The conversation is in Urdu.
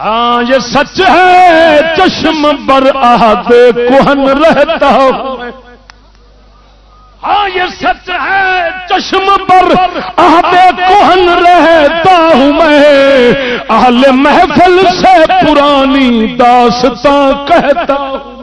ہاں یہ سچ ہے، چشم بر آہد کوہن رہتا ہاں یہ سچ ہے، چشم پر آتے کوہن رہتا ہوں میں۔ اہل محفل سے پرانی داستان کہتا ہوں۔